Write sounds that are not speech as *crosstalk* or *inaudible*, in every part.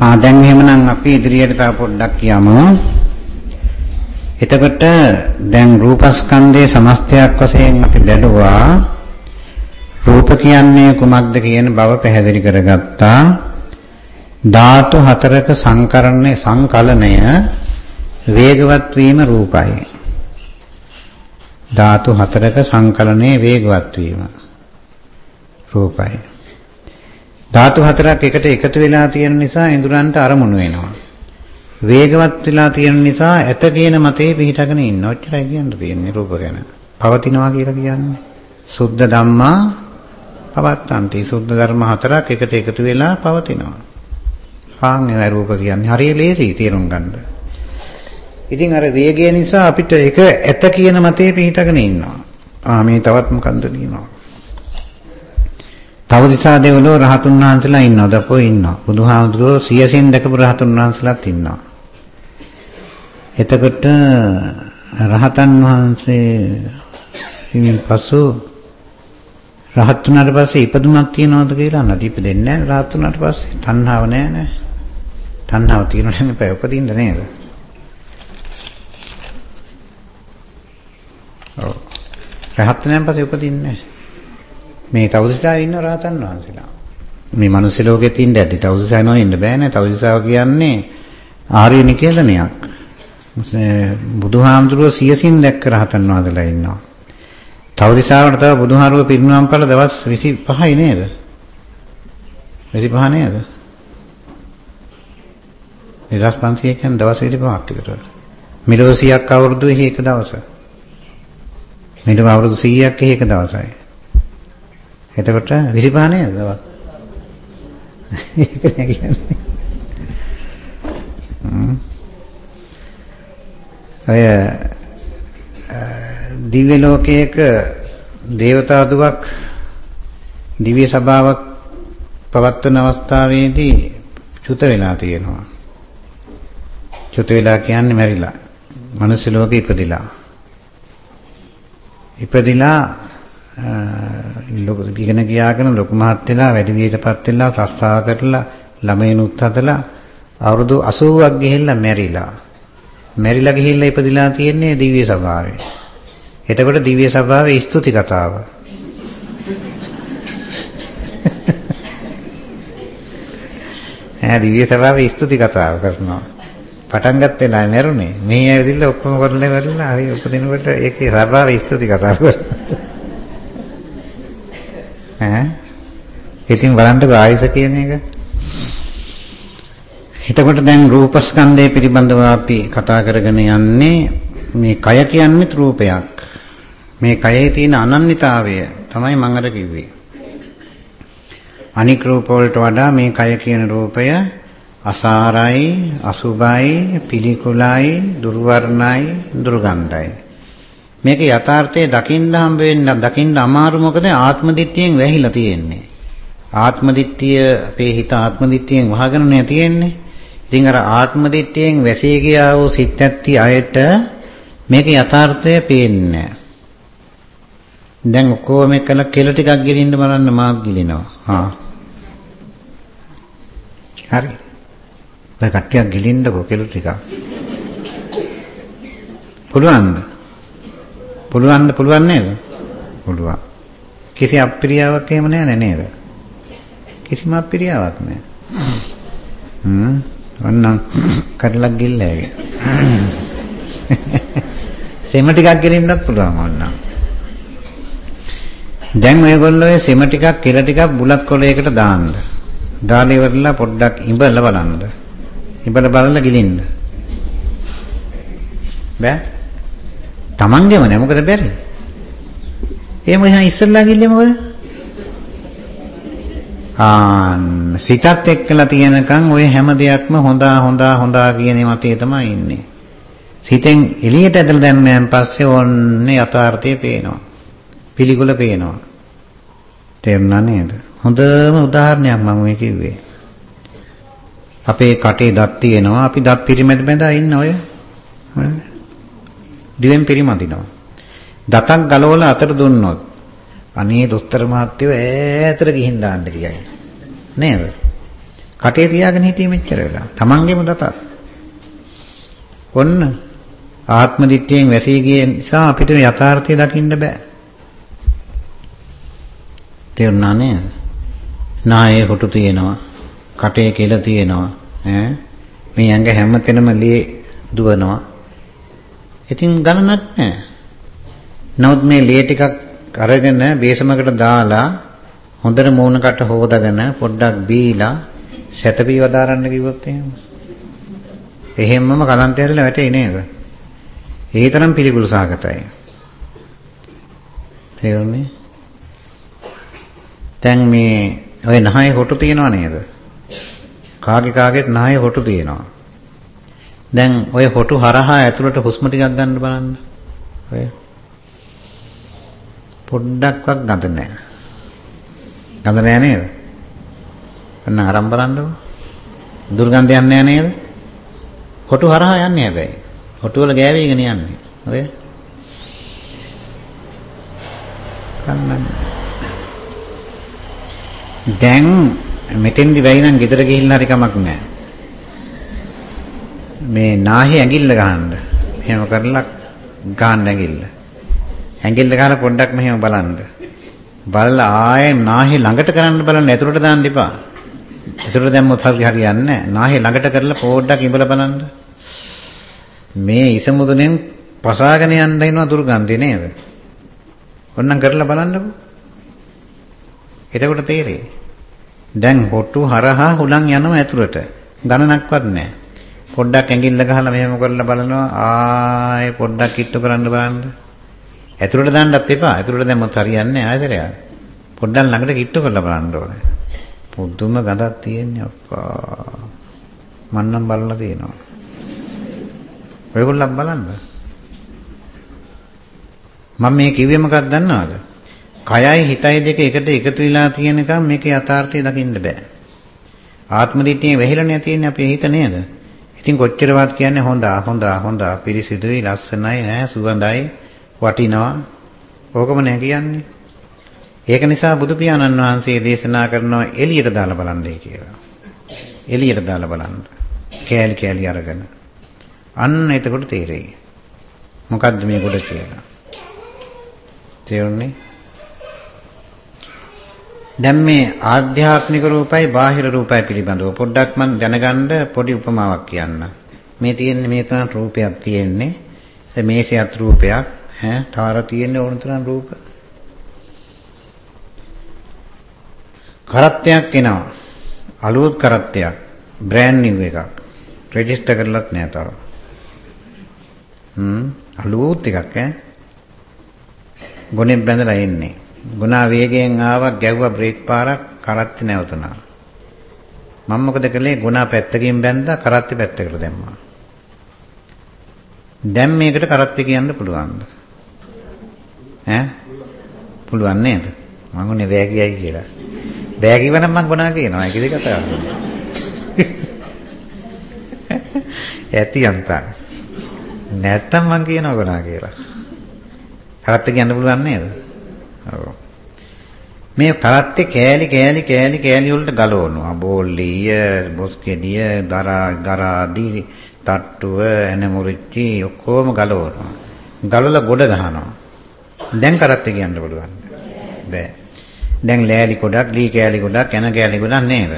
ආ දැන් එහෙමනම් අපි ඉදිරියට තව පොඩ්ඩක් යමු. එතකොට දැන් රූපස්කන්ධයේ සමස්තයක් වශයෙන් අපි බැලුවා. රූප කියන්නේ කුමක්ද කියන බව පැහැදිලි කරගත්තා. ධාතු හතරක සංකරණය සංකලනය වේගවත් වීම රූපයි. ධාතු හතරක සංකලනයේ වේගවත් වීම රූපයි. ධාතු හතරක් එකට එකතු වෙලා තියෙන නිසා ඉඳුරන්ට අරමුණු වෙනවා. වේගවත් වෙලා තියෙන නිසා ඇත කියන මතේ පිහිටගෙන ඉන්න. ඔච්චරයි කියන්න තියෙන්නේ රූප ගැන. පවතිනවා කියලා කියන්නේ. සුද්ධ ධම්මා පවත්තන්ති. සුද්ධ ධර්ම හතරක් එකට එකතු වෙලා පවතිනවා. ආන් ඒ රූප කියන්නේ හරිය ලේසි තේරුම් ගන්න. ඉතින් අර වේගය නිසා අපිට ඒක ඇත කියන මතේ පිහිටගෙන ඉන්නවා. ආ මේ තවත් මොකන්ද කියනවා. තව දිසා දෙවලෝ රහතුන් වහන්සේලා ඉන්නවද? අපෝ ඉන්නවා. බුදුහාමුදුරුවෝ සියසින් දැකපු රහතුන් වහන්සේලාත් ඉන්නවා. එතකොට රහතන් වහන්සේ ඉමින් පසු රහත් වුණාට පස්සේ ඉපදුමක් තියනවද කියලා නැති ඉපදෙන්නේ නැහැ. රහත් වුණාට පස්සේ තණ්හාව නැහැ නේ. තණ්හාව තියෙනවනේ මේ උපදින්න නේද? ඔව්. රහත් වෙනන් පස්සේ උපදින්නේ නැහැ. මේ තවුසිසා ඉන්න රහතන් වහන්සේලා. මේ මිනිස් ලෝකෙත් ඉන්න ඇති තවුසිසා නෝ ඉන්න බෑනේ. තවුසිසා කියන්නේ ආර්ය නිකේතනයක්. බුදුහාමුදුරුවෝ සියසින් දැක්ක රහතන් වහන්සේලා ඉන්නවා. තවුසිසාවට තව බුදුහාරුව පිරිනුවම් කළ දවස් 25යි නේද? 25 නේද? 2500 කියන්නේ දවස් 25ක් විතර. මිලෝ 100ක් අවුරුදු එක දවස. මිලෝ අවුරුදු 100ක් එක දවසයි. එතකොට 25 නේද? ඒක නෑ කියන්නේ. අය දිව්‍ය ලෝකයක දේවතා දුවක් දිව්‍ය සභාවක් පවත්වන අවස්ථාවේදී චුත වෙලා තියෙනවා. චුත වෙලා කියන්නේ මැරිලා. මනුස්ස ලෝකෙ ඉපදිලා. ඉපදිලා ලොකු ඉගෙන ගියාගෙන ලොකු මහත් වෙලා වැඩි වියටපත් වෙලා ප්‍රස්තාව කරලා ළමයිනුත් හදලා අවුරුදු 80ක් ගිහිල්ලා මැරිලා. මැරිලා ගිහිල්ලා ඉපදිලා තියෙන්නේ දිව්‍ය සභාවේ. එතකොට දිව්‍ය සභාවේ ස්තුති කතාව. ඈ දිව්‍ය සභාවේ ස්තුති කතාව කරනවා. පටන් ගත්තේ නැහැ මැරුණේ. මේ ඇවිදilla ඔක්කොම කරලා කරලා හරි උපදිනකොට ඒකේ සභාවේ ස්තුති කතාව කරනවා. ඈ? ඉතින් බලන්න ආයස කියන එක. එතකොට දැන් රූපස්කන්ධය පිළිබඳව අපි කතා කරගෙන යන්නේ මේ කය කියන්නේ රූපයක්. මේ කයේ තියෙන අනන්‍යතාවය තමයි මම අර කිව්වේ. අනික් රූප වලට වඩා මේ කය කියන රූපය අසාරයි අසුභයි පිළිකුලයි දුර්වර්ණයි දුර්ගන්ධයි. මේක යථාර්ථයේ දකින්න හම්බ වෙන්න දකින්න අමාරු මොකද ආත්ම දිට්ඨියෙන් වැහිලා තියෙන්නේ. ආත්ම දිට්ඨිය අපේ හිත ආත්ම දිට්ඨියෙන් වහගෙන නෑ තියෙන්නේ. ඉතින් අර ආත්ම දිට්ඨියෙන් වැසී ගියා වූ සිත් ඇත්ති අයට මේක යථාර්ථය පේන්නේ දැන් ඔක්කොම එකල කෙල ටිකක් ගිලින්න බලන්න මාත් ගිලිනවා. හා. හරි. දැන් කට්ටියක් ගිලින්නකෝ කෙල ටිකක්. පුළුවන්ද? පුළුවන්ද පුළුවන් නේද? පුළුවන්. කිසි අප්‍රියාවක් එහෙම නැහැ නේද? කිසිම අප්‍රියාවක් නැහැ. හ්ම් වන්නම් කරලක් ගිල්ලෑගේ. සෙම ටිකක් ගෙනින්නත් පුළුවන් වන්නම්. දැන් ඔයගොල්ලෝ සෙම ටිකක් කෙල ටිකක් බුලත් කොලයකට දාන්න. දාලා ඉවරලා පොඩ්ඩක් ඉඹලා බලන්න. ඉඹලා බලලා ගිලින්න. බෑ තමන්ගේම නෑ මොකද බැරි? එහෙම එහෙනම් ඉස්සල්ලා ගිල්ලේ මොකද? ආන් සිතත් එක්කලා තියෙනකන් ওই හැම දෙයක්ම හොඳා හොඳා හොඳා කියන මතේ තමයි ඉන්නේ. සිතෙන් එළියට ඇදලා දැම්මයන් පස්සේ ඔන්නේ යථාර්ථය පේනවා. පිළිකුල පේනවා. තේරුණා නේද? හොඳම උදාහරණයක් මම මේ කිව්වේ. අපේ කටේ දත් තියෙනවා. අපි දත් පිරිමැද බඳා ඉන්න ඔය. දිවෙන් පිරිමදිනවා. දතක් ගලවලා අතට දුන්නොත් අනේ දොස්තර මහත්තයෝ ඈතට ගිහින් දාන්න කියයි. නේද? කටේ තියාගෙන හිටියේ මෙච්චර වෙලා. Tamangeම දතක්. ඔන්න ආත්ම දිට්ඨියෙන් වැසී ගිය නිසා අපිට යථාර්ථය දකින්න බෑ. තේරුණා නේද? නායේ කොටු තියෙනවා. කටේ කෙල තියෙනවා. ඈ මේ ඇඟ හැමතැනම ලේ දුවනවා. ඉතින් ගණනක් නැහැ. නමුත් මේ ලේ ටිකක් අරගෙන බේසමකට දාලා හොඳට මූණකට හොදගෙන පොඩ්ඩක් බීලා සැතපී වදාරන්න කිව්වොත් එහෙම. එහෙම්මම කලන්තය ඇදලා වැටේ නේද? ඒ තරම් පිළිකුල් සාගතයි. තේරුණේ? දැන් මේ ඔය නහයේ හොටු තියනව නේද? කාගේ කාගේත් නහයේ හොටු තියෙනවා. දැන් ඔය හොටු හරහා ඇතුළට හුස්ම ටිකක් ගන්න බලන්න. ඔය පොඩ්ඩක්වත් ගඳ නැහැ. ගඳ නැහැ නේද? අන්න ආරම්භ බලන්නකො. දුර්ගන්ධයක් නැහැ නේද? හොටු හරහා යන්නේ හැබැයි. හොටු වල ගෑවිගෙන යන්නේ. ඔය කන්නන්නේ. දැන් මෙතෙන්දි වෙයි නම් ගෙදර ගිහිල්ලා හරි කමක් නැහැ. මේ නාහි ඇඟිල්ල ගහන්න. එහෙම කරලා ගහන්න ඇඟිල්ල. ඇඟිල්ල ගහලා පොඩ්ඩක් මෙහෙම බලන්න. බලලා ආයෙ නාහි ළඟට කරන්න බලන්න ඇතුළට දාන්න එපා. ඇතුළට දැම්මොත් හරි හරියන්නේ නැහැ. නාහි ළඟට කරලා පොඩ්ඩක් ඉඹලා බලන්න. මේ ඉස මුදුනෙන් පසාගෙන යන්න එනවා දුර්ගන්ධය නේද? ඔන්නම් කරලා බලන්නකෝ. එතකොට තේරෙයි. දැන් හොට්ටු හරහා හුලං යනවා ඇතුළට. ගණනක්වත් නැහැ. පොඩ්ඩක් ඇඟිල්ල ගහලා මෙහෙම කරලා බලනවා ආයේ පොඩ්ඩක් කිට්ටු කරන්න බලන්න. ඇතුළට දාන්නත් එපා. ඇතුළට දැම්මොත් හරියන්නේ නැහැ ආයතරය. පොඩ්ඩක් ළඟට කිට්ටු කරලා බලන්න ඕනේ. පුදුම ගඳක් තියෙන්නේ අප්පා. මන්නම් බලලා තියෙනවා. ඔයගොල්ලෝ බලන්න. මම මේ කිව්වේ මොකක්ද දන්නවද? කයයි හිතයි දෙක එකට එකතු වෙලා තියෙනකම් මේකේ යථාර්ථය දකින්න බෑ. ආත්ම දිට්ඨියේ වැහිලානේ තියෙන්නේ අපේ හිත නේද? ඉතින් කොච්චරවත් කියන්නේ හොඳා හොඳා හොඳා පිරිසිදුයි ලස්සනයි ඈ සුවඳයි වටිනවා. ඕකම නෑ කියන්නේ. ඒක නිසා බුදු පියාණන් වහන්සේ දේශනා කරනවා එළියට දාලා බලන්නයි කියලා. එළියට දාලා බලන්න. කෑලි කෑලි අරගෙන. අන්න එතකොට තේරෙයි. මොකද්ද මේ කොට කියලා. තේරුණේ? දැන් මේ ආධ්‍යාත්මික රූපයි බාහිර රූපයි පිළිබඳව පොඩ්ඩක් මම දැනගන්න පොඩි උපමාවක් කියන්න. මේ තියෙන්නේ මේ තරම් රූපයක් තියෙන්නේ. මේසයත් රූපයක් ඈ තාර තියෙන්නේ ඕන තරම් රූප. කරත්තයක් එනවා. අලුත් කරත්තයක්. බ්‍රෑන්ඩ් නිව් එකක්. රෙජිස්ටර් කරලත් නෑ තාම. හ්ම් අලුත් එකක් ඈ. ගොනෙන් බැඳලා එන්නේ. ගුණා වේගයෙන් ආවා ගැව්වා බ්‍රේක් පාරක් කරත්ති නැවතුණා. මම මොකද කළේ ගුණා පැත්තකින් බැඳලා කරත්ති පැත්තකට දැම්මා. දැන් මේකට කරත්ති කියන්න පුළුවන්ද? ඈ? පුළුවන් නේද? මම උනේ වෑගියයි කියලා. බෑ කිව්වනම් මම ගුණා කියනවා. ඒක ඉතින් කතා කරනවා. *laughs* ඇති අන්තා. නැත්තම් මං කියනවා ගුණා කියලා. කරත්ති කියන්න පුළුවන් නේද? ඔව්. මේ කරත්තේ කෑලි කෑලි කෑලි කෑලි වලට ගලවනවා. බෝල්ලිය, බොස්කෙඩිය, දරා ගරාදී, තට්ටුව, එනමුරිච්චි ඔක්කොම ගලවනවා. ගලවලා ගොඩ ගහනවා. දැන් කරත්තේ කියන්න පුළුවන්. බෑ. දැන් ලෑලි ගොඩක්, ලී කෑලි ගොඩක්, එන කෑලි ගොඩක් නේද?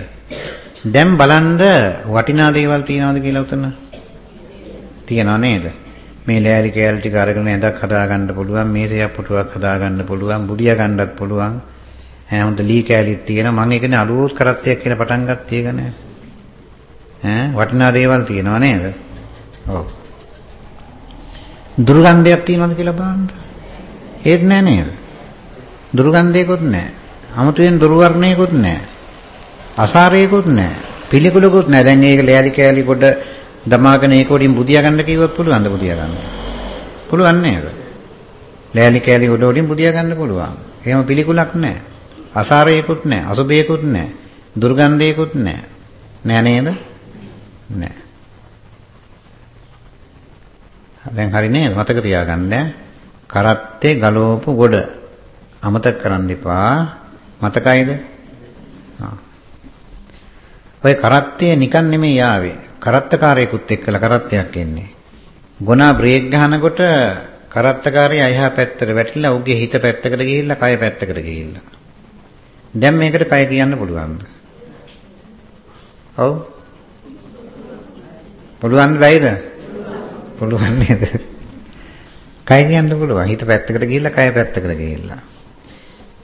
දැන් බලන්න වටිනා දේවල් තියනවද කියලා උතන? තියනව නේද? මේ ලෑලි කෑලි ටික අරගෙන ඇඳක් හදා ගන්න පුළුවන් මේසයක් පුටුවක් හදා ගන්න පුළුවන් බුඩිය ගන්නත් පුළුවන් ඈ හොඳ ලී කෑලිත් තියෙනවා. මම ඒකනේ අලුත් කරත්තයක් කියලා පටන් ගත්තේ ඒක නෑ ඈ වටිනා දේවල් තියෙනවා නේද? ඔව්. දුර්ගන්ධයක් තියෙනවද කියලා බලන්න. ඒත් නෑ නේද? දුර්ගන්ධයකුත් නෑ. 아무තෙන් දුර්වර්ණයකුත් නෑ. අසාරයකුත් නෑ. පිළිකුලකුත් නෑ. දැන් මේක ලෑලි කෑලි පොඩ දමාගෙන ඒක උඩින් බුදියා ගන්න කිව්වොත් පුළුවන්ද බුදියා ගන්න? පුළුවන් නේද? ලෑලි කෑලි උඩ උඩින් බුදියා ගන්න පුළුවන්. එහෙම පිළිකුලක් නැහැ. අසාරයකුත් නැහැ, අසුබයකුත් නැහැ, දුර්ගන්ධයකුත් නැහැ. නෑ නේද? නෑ. දැන් හරි නේද? මතක තියාගන්න. කරත්තේ ගලවපු ගොඩ අමතක කරන්න එපා. මතකයිද? ඔය කරත්තය නිකන් නෙමෙයි යාවේ. කරත්තකාරයෙකුත් එක්කලා කරත්තයක් එන්නේ. ගුණා බ්‍රේක් ගහනකොට කරත්තකාරයා එහා පැත්තට වැටිලා උගේ හිත පැත්තකට ගිහිල්ලා කය පැත්තකට ගිහිල්ලා. දැන් මේකට කය කියන්න පුළුවන්ද? ඔව්. පුළුවන් බෑද? පුළුවන් නේද? කය කියන්න පුළුවන්. හිත පැත්තකට ගිහිල්ලා කය පැත්තකට ගිහිල්ලා.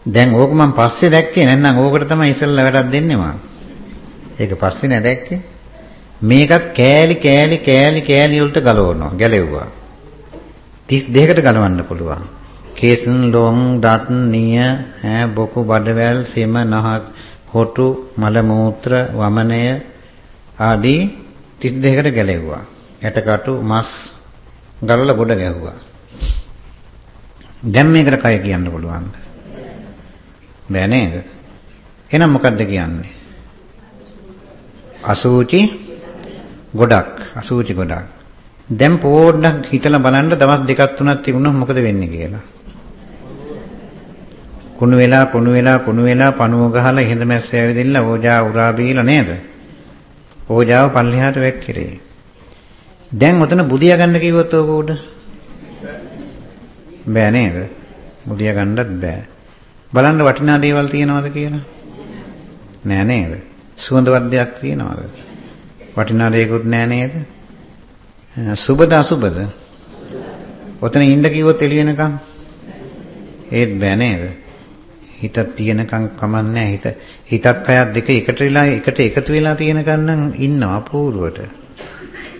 දැන් ඕක මම පස්සේ දැක්කේ නැත්නම් ඕකට තමයි ඉස්සෙල්ලා වැඩක් දෙන්නේ මම. ඒක පස්සේ නෑ දැක්කේ. මේකත් කෑලි කෑලි කෑලි කෑලි වලට ගලවනවා ගැලෙව්වා 32කට ගලවන්න පුළුවන් කේසන් ලොං දත් නිය ඈ බොකු බඩවැල් සෙම නහක් හොටු මල මූත්‍ර වමනය ආදී 32කට ගැලෙව්වා. ඇටකටු මස් ගලවලා ගොඩ ගැහුවා. දැන් මේකට කය කියන්න පුළුවන්. බෑ නේද? එහෙනම් මොකද්ද කියන්නේ? අසූචි ගොඩක් අසූචි ගොඩක්. දැන් පොඩ්ඩක් හිතලා බලන්න දවස් දෙකක් තුනක් තිබුණොත් මොකද වෙන්නේ කියලා. කුණු වෙලා කුණු වෙලා කුණු වෙලා පණුව ගහලා ඉහඳ මැස්ස ඇවිදින්න ඕජා උරා බීලා නේද? ඕජාව පල්ලෙහාට වැක්කිරේ. දැන් ඔතන බුදියා ගන්න කිව්වොත් ඕක උඩ බෑ නේද? බුදියා ගන්නත් බෑ. බලන්න වටිනා දේවල් තියනවද කියලා? නෑ නේද? සුවඳවත් දෙයක් තියනවද? වටිනා දෙයක්වත් නෑ නේද? සුබද අසුබද? ඔතන ඉන්න කිව්වොත් එළි වෙනකම් ඒත් බෑ නේද? හිතක් තියෙනකම් කමන්නේ හිත හිතත් කයත් දෙක එකට වෙලා එකට එකතු වෙලා තියෙනකන් නම් ඉන්නවා අපූර්වට.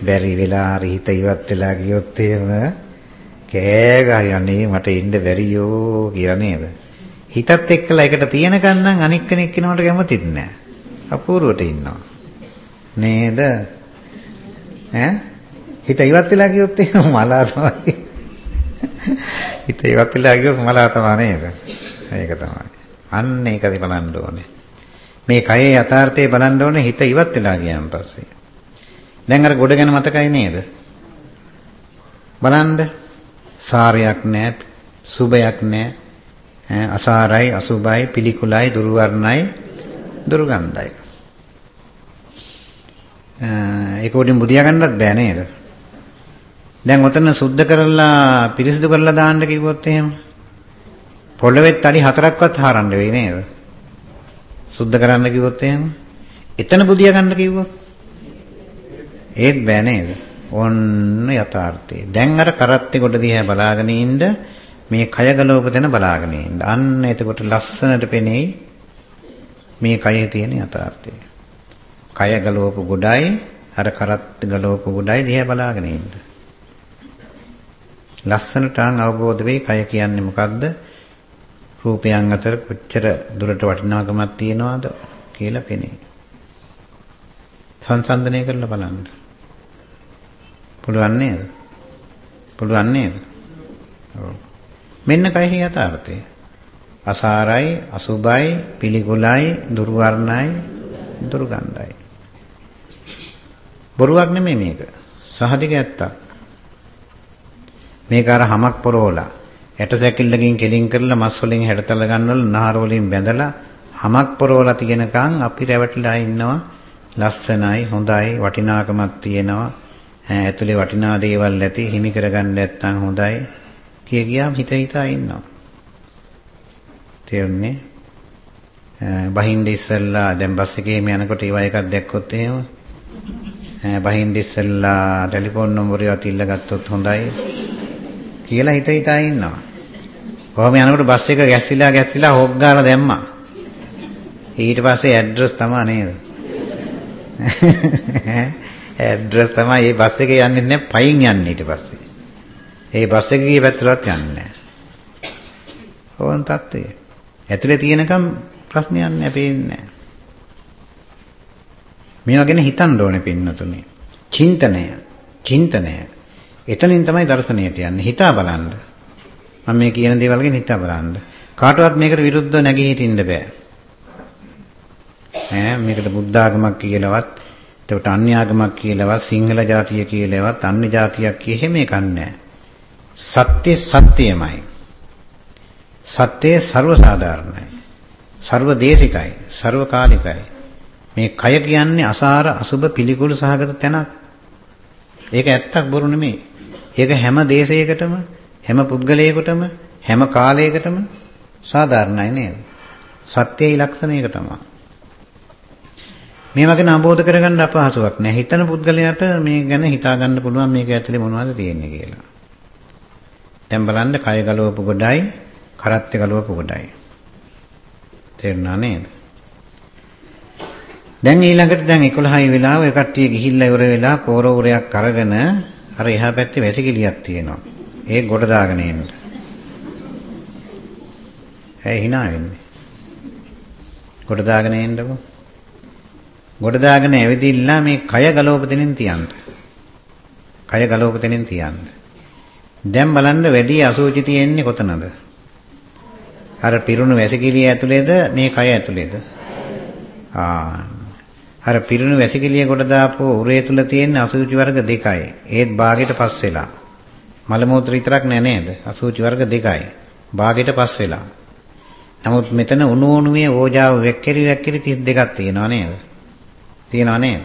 බැරි වෙලා හරි හිත ඉවත් වෙලා ගියොත් එහෙම කෑ ගහන්නේ මට ඉන්න බැරියෝ කියලා නේද? හිතත් එක්කලා එකට තියෙනකන් නම් අනික් කෙනෙක් කෙනාට කැමතිත් නෑ. අපූර්වට ඉන්නවා. නේද? ඈ හිත ඉවත් වෙලා ගියොත් එහෙම මලා තමයි. හිත ඉවත් වෙලා ගියොත් මලා තමයි නේද? ඒක තමයි. අන්න ඒකද බලන්න ඕනේ. මේ කයේ යථාර්ථය බලන්න ඕනේ හිත ඉවත් වෙලා ගියන් පස්සේ. දැන් අර ගොඩ ගැන මතකයි නේද? බලන්න සාරයක් නැහැ, සුබයක් නැහැ. අසාරයි, අසුබයි, පිළිකුලයි, දුර්වර්ණයි, දුර්ගන්ධයි. ඒක උඩින් බුදියා ගන්නත් බෑ නේද? දැන් ඔතන සුද්ධ කරලා පිරිසිදු කරලා දාන්න කිව්වොත් එහෙම පොළවෙත් අඩි හතරක්වත් හරන්න වෙයි නේද? සුද්ධ කරන්න කිව්වොත් එහෙම එතන බුදියා ගන්න කිව්වොත් ඒත් බෑ නේද? ඔන්න යථාර්ථය. දැන් අර කරත්තේ කොට දිහා බලාගෙන ඉන්න මේ කය ගලවප දෙන බලාගෙන ඉන්න. අන්න එතකොට ලස්සනට පෙනෙයි මේ කයේ තියෙන යථාර්ථය. කය ගලවපු ගොඩයි අර කරත් ගලවපු ගොඩයි දිහා බලාගෙන ඉන්න. ලස්සනට අවබෝධ වෙයි කය කියන්නේ මොකක්ද? රූපයන් අතර කොච්චර දුරට වටිනාකමක් තියනවද කියලා පෙනේ. සංසන්දනය කරලා බලන්න. පුළුවන් නේද? පුළුවන් නේද? ඔව්. මෙන්න කයෙහි යථාර්ථය. අසාරයි, අසුබයි, පිළිකුලයි, දුර්වර්ණයි, දුර්ගන්ධයි. බොරුවක් නෙමෙයි මේක. සහතික ඇත්තක්. මේක අර හමක් පොරෝලා ඇට සැකිල්ලකින් කෙලින් කරලා මස් වලින් හැඩතල ගන්නවල නහර වලින් බැඳලා හමක් පොරෝලා තියෙනකන් අපි රැවටිලා ඉන්නවා. ලස්සනයි හොඳයි වටිනාකමක් තියෙනවා. ඇතුලේ වටිනා දේවල් ඇති හිමි කරගන්න නැත්නම් හොඳයි. කිය ගියාම හිත හිතා ඉන්නවා. තේරුණේ? බහින්ද ඉස්සල්ලා දැන් බස් එකේ යනකොට ඒවා එකක් දැක්කොත් එහෙම. බහින්ද ඉස්සෙල්ලා ටෙලිෆෝන් නම්බරයක් ඉල්ලගත්තොත් හොඳයි කියලා හිත හිතා ඉන්නවා. කොහොම යනකොට බස් එක ගැස්සිලා ගැස්සිලා හොක් ගාලා දැම්මා. ඊට පස්සේ ඇඩ්‍රස් තමයි නේද? *laughs* ඇඩ්‍රස් තමයි මේ බස් එකේ යන්නේ නැහැ පයින් යන්නේ ඊට පස්සේ. ඒ බස් එක ගිය පැත්තටවත් යන්නේ නැහැ. ඕන් තත්ත්වය. ඇතුලේ තියෙනකම් ප්‍රශ්නයක් නැහැ පේන්නේ නැහැ. මේවා ගැන හිතන්න ඕනේ පින්නතුනේ. චින්තනය, චින්තනය. එතනින් තමයි දර්ශනයට යන්නේ. හිතා බලන්න. මම මේ කියන දේවල් ගැන හිතා බලන්න. කාටවත් මේකට විරුද්ධව නැගී හිටින්න බෑ. ඈ මේකට බුද්ධාගමක් කියලාවත් එතකොට අන්‍ය ආගමක් කියලාවත් සිංහල ජාතිය කියලාවත් අන්‍ය ජාතියක් කිය හැම එකක් නැහැ. සත්‍ය සත්‍යමයි. සත්‍යය ਸਰව සාධාරණයි. ਸਰව දේශිකයි, ਸਰව කාලිකයි. මේ කය කියන්නේ අසාර අසුබ පිළිකුල් සහගත තැනක්. ඒක ඇත්තක් බොරු නෙමෙයි. ඒක හැම දේශයකටම හැම පුද්ගලයෙකුටම හැම කාලයකටම සාධාරණයි නේද? සත්‍යයේ ලක්ෂණ ඒක තමයි. මේ වගේ නබෝධ කරගන්න අපහසුයක් නෑ. හිතන පුද්ගලයාට මේ ගැන හිතා ගන්න පුළුවන් මේක ඇතුලේ මොනවද තියෙන්නේ කියලා. දැන් බලන්න කය ගලවපු ගොඩයි, කරත්ත ගලවපු ගොඩයි. තේරුණා නේද? දැන් ඊළඟට දැන් 11යි වෙලාව ඒ කට්ටිය ගිහිල්ලා ඉවර වෙලා පෝරෝරයක් අරගෙන අර එහා පැත්තේ වැසිකිළියක් තියෙනවා. ඒ ගොඩ දාගෙන එන්න. ඇයි hina වෙන්නේ? ගොඩ දාගෙන එන්නකො. ගොඩ දාගෙන ඇවිදින්න මේ කය ගලවපතෙනින් තියන්න. කය ගලවපතෙනින් තියන්න. දැන් බලන්න වැඩි අසෝචි තියෙන්නේ කොතනද? අර පිරුණු වැසිකිළිය ඇතුලේද මේ කය ඇතුලේද? ආ අර පිරුණු වැසිකිළිය කොට දාපු උරේ තුල තියෙන අසුචි වර්ග දෙකයි. ඒත් භාගයට පස් වෙලා. මල මූත්‍ර විතරක් නෑ නේද? අසුචි වර්ග දෙකයි. භාගයට පස් වෙලා. නමුත් මෙතන උණු උණුවේ ඕජාව වෙක්කිරි වෙක්කිරි 32ක් තියෙනවා නේද? තියෙනවා නේද?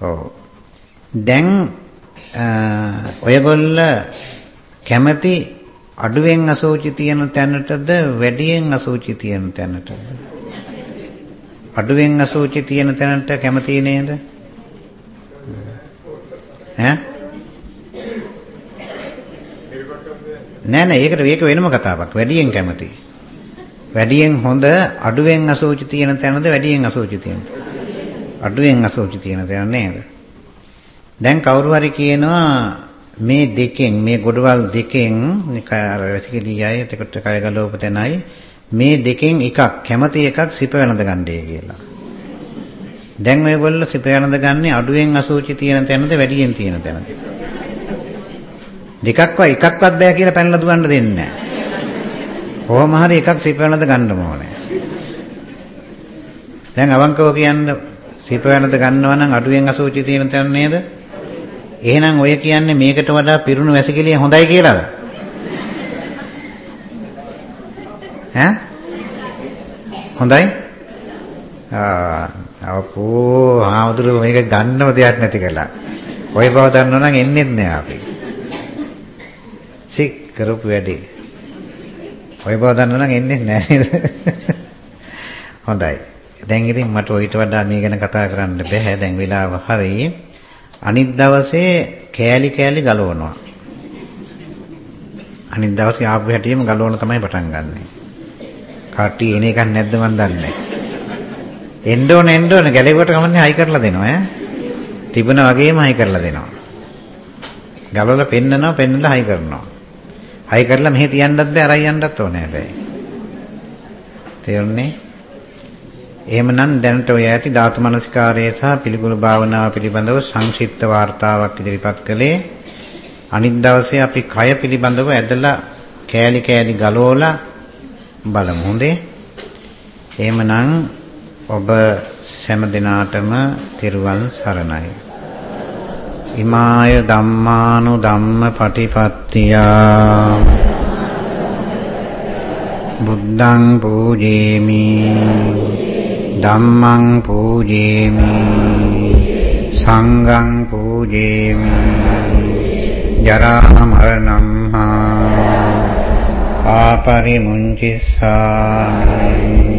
ඔව්. දැන් ඔයගොල්ල කැමති අඩුවෙන් අසෝචි තියෙන තැනටද වැඩියෙන් අසෝචි තියෙන තැනටද? අඩුවෙන් අසෝචි තියෙන තැනට කැමති නේද? ඈ? නෑ නෑ ඒකට මේක වෙනම කතාවක්. වැඩියෙන් කැමති. වැඩියෙන් හොඳ අඩුවෙන් අසෝචි තියෙන තැනද වැඩියෙන් අසෝචි තියෙන අඩුවෙන් අසෝචි තියෙන තැන නේද? දැන් කවුරු හරි කියනවා මේ දෙකෙන් මේ ගොඩවල් දෙකෙන් අර වැසිකිළියයි එතකොට කය ගලවපු තැනයි මේ දෙකෙන් එකක් කැමති එකක් සිප වෙනද ගන්නේ කියලා. දැන් මේගොල්ලෝ සිප වෙනද ගන්නේ අඩුවෙන් අසෝචි තියෙන තැනද වැඩියෙන් තියෙන තැනද? දෙකක්වත් එකක්වත් බෑ කියලා පැනලා දුවන්න දෙන්නේ නැහැ. කොහොම හරි එකක් සිප වෙනද ගන්න ඕනේ. දැන් අවංකව කියන්න සිප වෙනද ගන්නවා නම් අඩුවෙන් අසෝචි තියෙන තැන නේද? එහෙනම් ඔය කියන්නේ මේකට වඩා පිරුණු වැසිකිළිය හොඳයි කියලාද? ඈ හොඳයි ආ අපෝ ආමතුරු මේක ගන්නව දෙයක් නැති කළා ඔය බව දන්නවනම් එන්නේ නැහැ අපි සික් කරපු වැඩේ ඔය බව දන්නවනම් එන්නේ නැහැ හොඳයි දැන් ඉතින් මට ඔయిత වඩා මේ ගැන කතා කරන්න බෑ දැන් වෙලාව හරි අනිත් දවසේ කෑලි කෑලි ගලවනවා අනිත් දවසේ ආපු හැටියෙම ගලවන තමයි පටන් ගන්නනේ කට්ටිය එන එකක් නැද්ද මන් දන්නේ නැහැ. එන්න ඕන එන්න ඕන ගැලේකට ගමන්නේ හයි කරලා දෙනවා ඈ. තිබුණ වගේම හයි කරලා දෙනවා. ගලවලා පෙන්නනවා පෙන්නලා හයි කරනවා. අය කරලා මෙහෙ තියන්නත් බෑ අරයි යන්නත් ඕනේ හැබැයි. තේරුණේ? එහෙමනම් දැනට ඔය ඇති ධාතු මනසිකාරය සහ පිළිකුල භාවනාව පිළිබඳව සංක්ෂිප්ත වார்த்தාවක් ඉදිරිපත් කළේ අනිත් දවසේ අපි කය පිළිබඳව ඇදලා කෑලි කෑලි ගලෝලා බලමු හොඳේ එහෙමනම් ඔබ හැම දිනාටම තෙරුවන් සරණයි ඉමාය ධම්මානු ධම්ම පටිපත්තියා බුද්ධං පූජේමි। ධම්මං පූජේමි। සංඝං පූජේමි। ජරා මරණං හා ආපරිමුංචිස්සාමි।